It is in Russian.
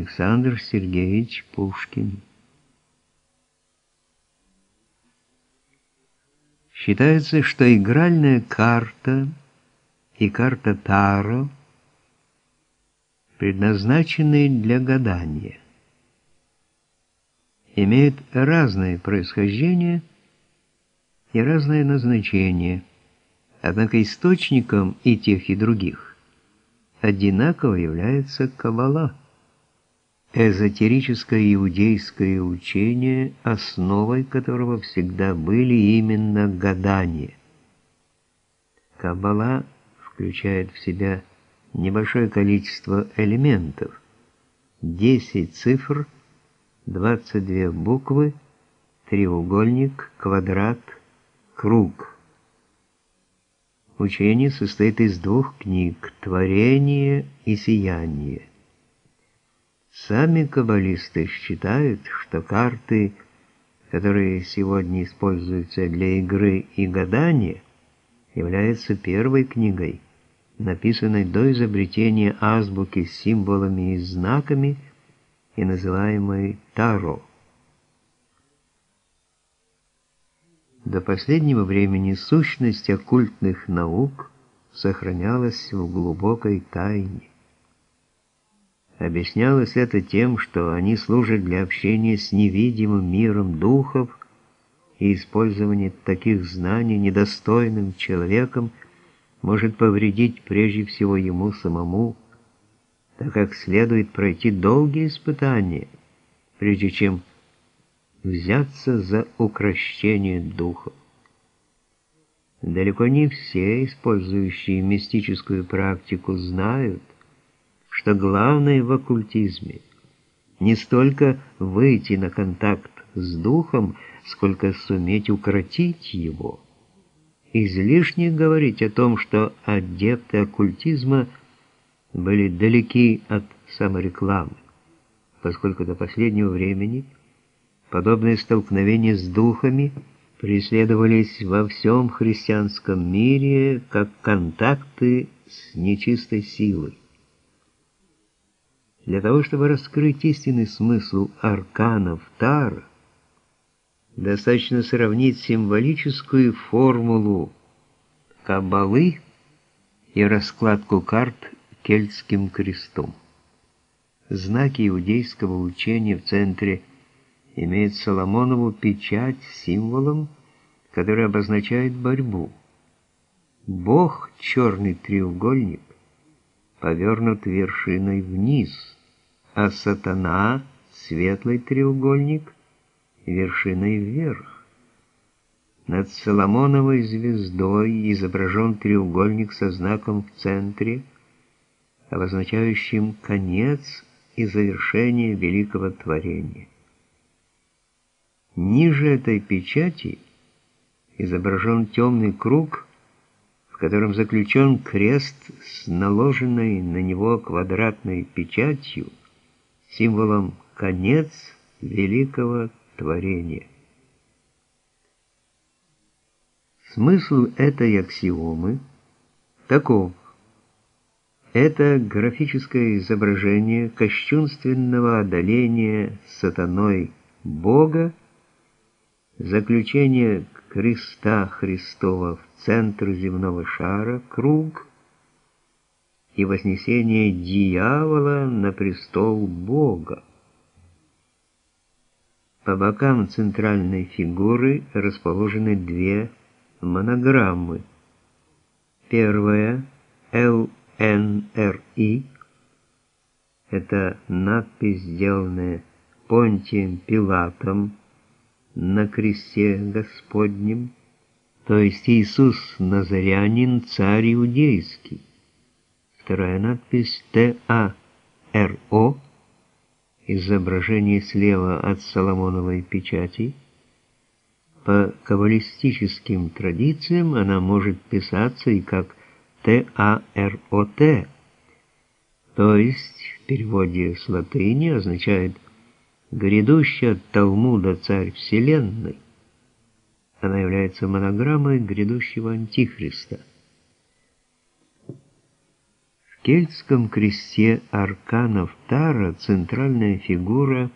Александр Сергеевич Пушкин. Считается, что игральная карта и карта Таро предназначены для гадания. Имеют разное происхождение и разное назначение, однако источником и тех, и других одинаково является Каббала эзотерическое иудейское учение, основой которого всегда были именно гадания. Каббала включает в себя небольшое количество элементов, 10 цифр, 22 буквы, треугольник, квадрат, круг. Учение состоит из двух книг «Творение» и «Сияние». Сами каббалисты считают, что карты, которые сегодня используются для игры и гадания, являются первой книгой, написанной до изобретения азбуки с символами и знаками и называемой Таро. До последнего времени сущность оккультных наук сохранялась в глубокой тайне. Объяснялось это тем, что они служат для общения с невидимым миром духов и использование таких знаний недостойным человеком может повредить прежде всего ему самому, так как следует пройти долгие испытания, прежде чем взяться за укрощение духов. Далеко не все, использующие мистическую практику, знают, что главное в оккультизме не столько выйти на контакт с духом, сколько суметь укротить его. Излишне говорить о том, что адепты оккультизма были далеки от саморекламы, поскольку до последнего времени подобные столкновения с духами преследовались во всем христианском мире как контакты с нечистой силой. Для того, чтобы раскрыть истинный смысл арканов Тара, достаточно сравнить символическую формулу Каббалы и раскладку карт кельтским крестом. Знаки иудейского учения в центре имеют Соломонову печать символом, который обозначает борьбу. Бог, черный треугольник, повернут вершиной вниз, а сатана, светлый треугольник, вершиной вверх. Над Соломоновой звездой изображен треугольник со знаком в центре, обозначающим конец и завершение великого творения. Ниже этой печати изображен темный круг котором заключен крест с наложенной на него квадратной печатью, символом «конец великого творения». Смысл этой аксиомы таков. Это графическое изображение кощунственного одоления сатаной Бога, заключение креста Христова в центр земного шара, круг, и вознесение дьявола на престол Бога. По бокам центральной фигуры расположены две монограммы. Первая ЛНРИ – это надпись, сделанная Понтием Пилатом на кресте Господнем, то есть Иисус Назарянин, царь иудейский. Вторая надпись Т.А.Р.О. Изображение слева от Соломоновой печати. По каббалистическим традициям она может писаться и как Т.А.Р.О.Т. То есть в переводе с латыни означает «грядущий от Талмуда царь вселенной». Она является монограммой грядущего Антихриста. В кельтском кресте арканов Тара центральная фигура